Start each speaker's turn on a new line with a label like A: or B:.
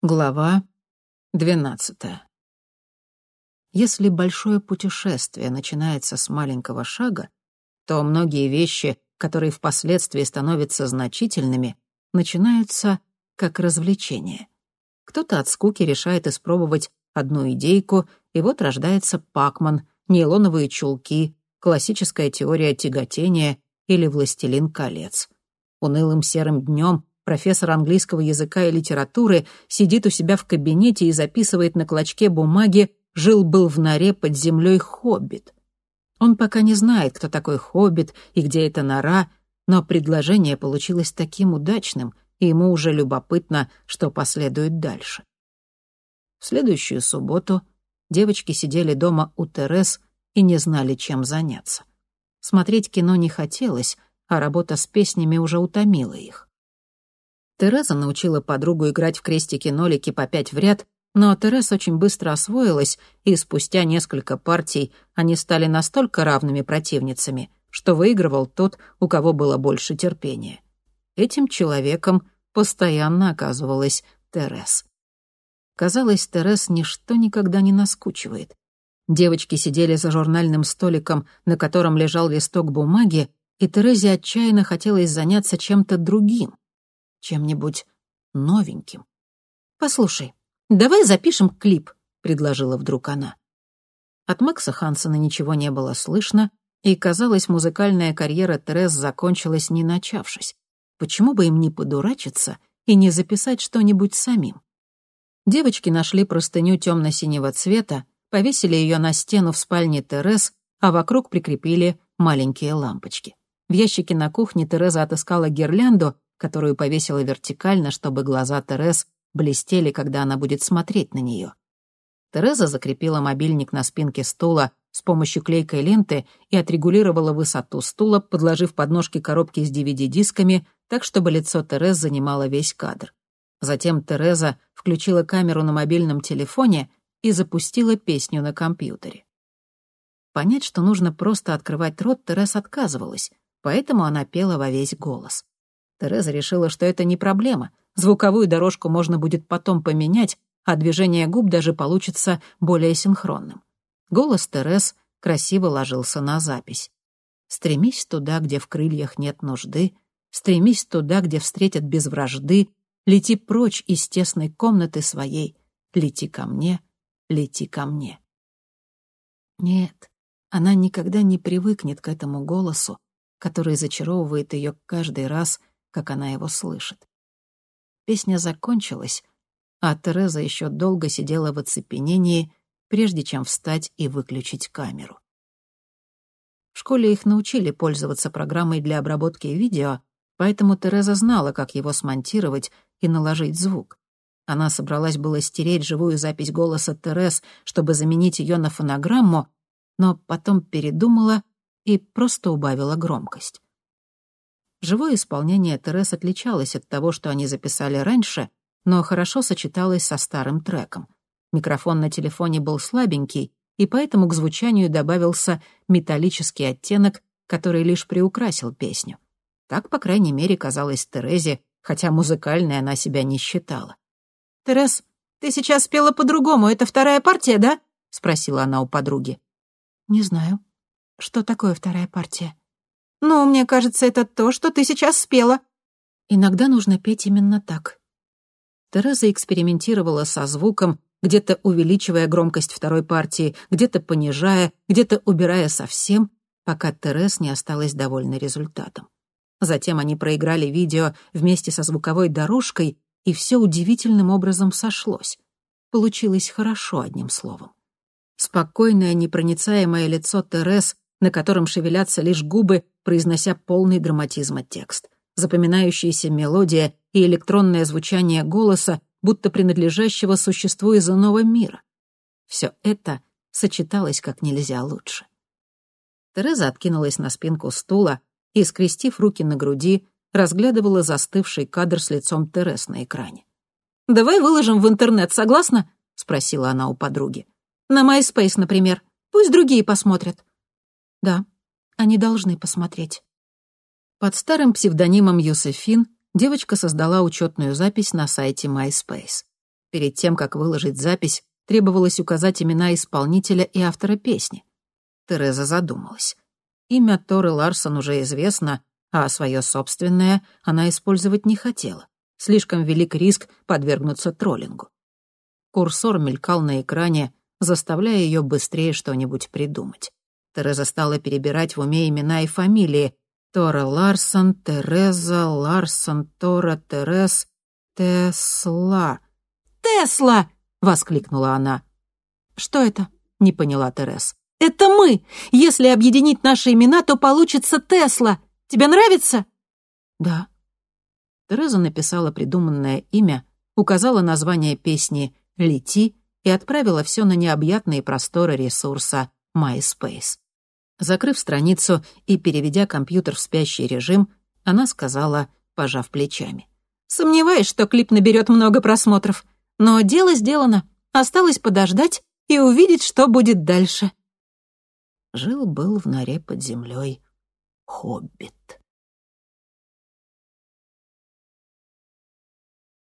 A: Глава двенадцатая. Если большое путешествие начинается с маленького шага, то многие вещи, которые впоследствии становятся значительными, начинаются как развлечение. Кто-то от скуки решает испробовать одну идейку, и вот рождается Пакман, нейлоновые чулки, классическая теория тяготения или «Властелин колец». Унылым серым днем профессор английского языка и литературы сидит у себя в кабинете и записывает на клочке бумаги «Жил-был в норе под землей хоббит». Он пока не знает, кто такой хоббит и где эта нора, но предложение получилось таким удачным, и ему уже любопытно, что последует дальше. В следующую субботу девочки сидели дома у Терес и не знали, чем заняться. Смотреть кино не хотелось, а работа с песнями уже утомила их. Тереза научила подругу играть в крестики-нолики по пять в ряд, но Тереза очень быстро освоилась, и спустя несколько партий они стали настолько равными противницами, что выигрывал тот, у кого было больше терпения. Этим человеком постоянно оказывалась Терез. Казалось, Терез ничто никогда не наскучивает. Девочки сидели за журнальным столиком, на котором лежал листок бумаги, и Терезе отчаянно хотелось заняться чем-то другим — чем-нибудь новеньким. «Послушай, давай запишем клип», — предложила вдруг она. От Макса Хансона ничего не было слышно, и, казалось, музыкальная карьера Терез закончилась не начавшись. Почему бы им не подурачиться и не записать что-нибудь самим? Девочки нашли простыню темно-синего цвета, повесили ее на стену в спальне Терез, а вокруг прикрепили маленькие лампочки. В ящике на кухне Тереза отыскала гирлянду которую повесила вертикально, чтобы глаза Терез блестели, когда она будет смотреть на нее. Тереза закрепила мобильник на спинке стула с помощью клейкой ленты и отрегулировала высоту стула, подложив подножки коробки с DVD-дисками так, чтобы лицо Терез занимало весь кадр. Затем Тереза включила камеру на мобильном телефоне и запустила песню на компьютере. Понять, что нужно просто открывать рот, Терез отказывалась, поэтому она пела во весь голос. Тереза решила, что это не проблема. Звуковую дорожку можно будет потом поменять, а движение губ даже получится более синхронным. Голос Терез красиво ложился на запись. «Стремись туда, где в крыльях нет нужды, стремись туда, где встретят без вражды, лети прочь из тесной комнаты своей, лети ко мне, лети ко мне». Нет, она никогда не привыкнет к этому голосу, который зачаровывает ее каждый раз, как она его слышит. Песня закончилась, а Тереза еще долго сидела в оцепенении, прежде чем встать и выключить камеру. В школе их научили пользоваться программой для обработки видео, поэтому Тереза знала, как его смонтировать и наложить звук. Она собралась было стереть живую запись голоса Терез, чтобы заменить ее на фонограмму, но потом передумала и просто убавила громкость. Живое исполнение Терес отличалось от того, что они записали раньше, но хорошо сочеталось со старым треком. Микрофон на телефоне был слабенький, и поэтому к звучанию добавился металлический оттенок, который лишь приукрасил песню. Так, по крайней мере, казалось Терезе, хотя музыкальной она себя не считала. «Терез, ты сейчас спела по-другому, это вторая партия, да?» — спросила она у подруги. «Не знаю. Что такое вторая партия?» «Ну, мне кажется, это то, что ты сейчас спела». Иногда нужно петь именно так. Тереза экспериментировала со звуком, где-то увеличивая громкость второй партии, где-то понижая, где-то убирая совсем, пока Терез не осталась довольна результатом. Затем они проиграли видео вместе со звуковой дорожкой, и все удивительным образом сошлось. Получилось хорошо, одним словом. Спокойное, непроницаемое лицо Терез на котором шевелятся лишь губы, произнося полный драматизма текст. Запоминающаяся мелодия и электронное звучание голоса, будто принадлежащего существу из иного мира. Все это сочеталось как нельзя лучше. Тереза откинулась на спинку стула и, скрестив руки на груди, разглядывала застывший кадр с лицом Терес на экране. «Давай выложим в интернет, согласна?» — спросила она у подруги. «На MySpace, например. Пусть другие посмотрят». Да, они должны посмотреть. Под старым псевдонимом Юсефин девочка создала учетную запись на сайте MySpace. Перед тем, как выложить запись, требовалось указать имена исполнителя и автора песни. Тереза задумалась. Имя Торы Ларсон уже известно, а свое собственное она использовать не хотела. Слишком велик риск подвергнуться троллингу. Курсор мелькал на экране, заставляя ее быстрее что-нибудь придумать. Тереза стала перебирать в уме имена и фамилии. Тора Ларсон, Тереза, Ларсон, Тора, Терез, Тесла. «Тесла!» — воскликнула она. «Что это?» — не поняла Терез. «Это мы! Если объединить наши имена, то получится Тесла. Тебе нравится?» «Да». Тереза написала придуманное имя, указала название песни «Лети» и отправила все на необъятные просторы ресурса MySpace. Закрыв страницу и переведя компьютер в спящий режим, она сказала, пожав плечами. «Сомневаюсь, что клип наберет много просмотров. Но дело сделано. Осталось подождать и увидеть, что будет дальше». Жил-был в норе под землей хоббит.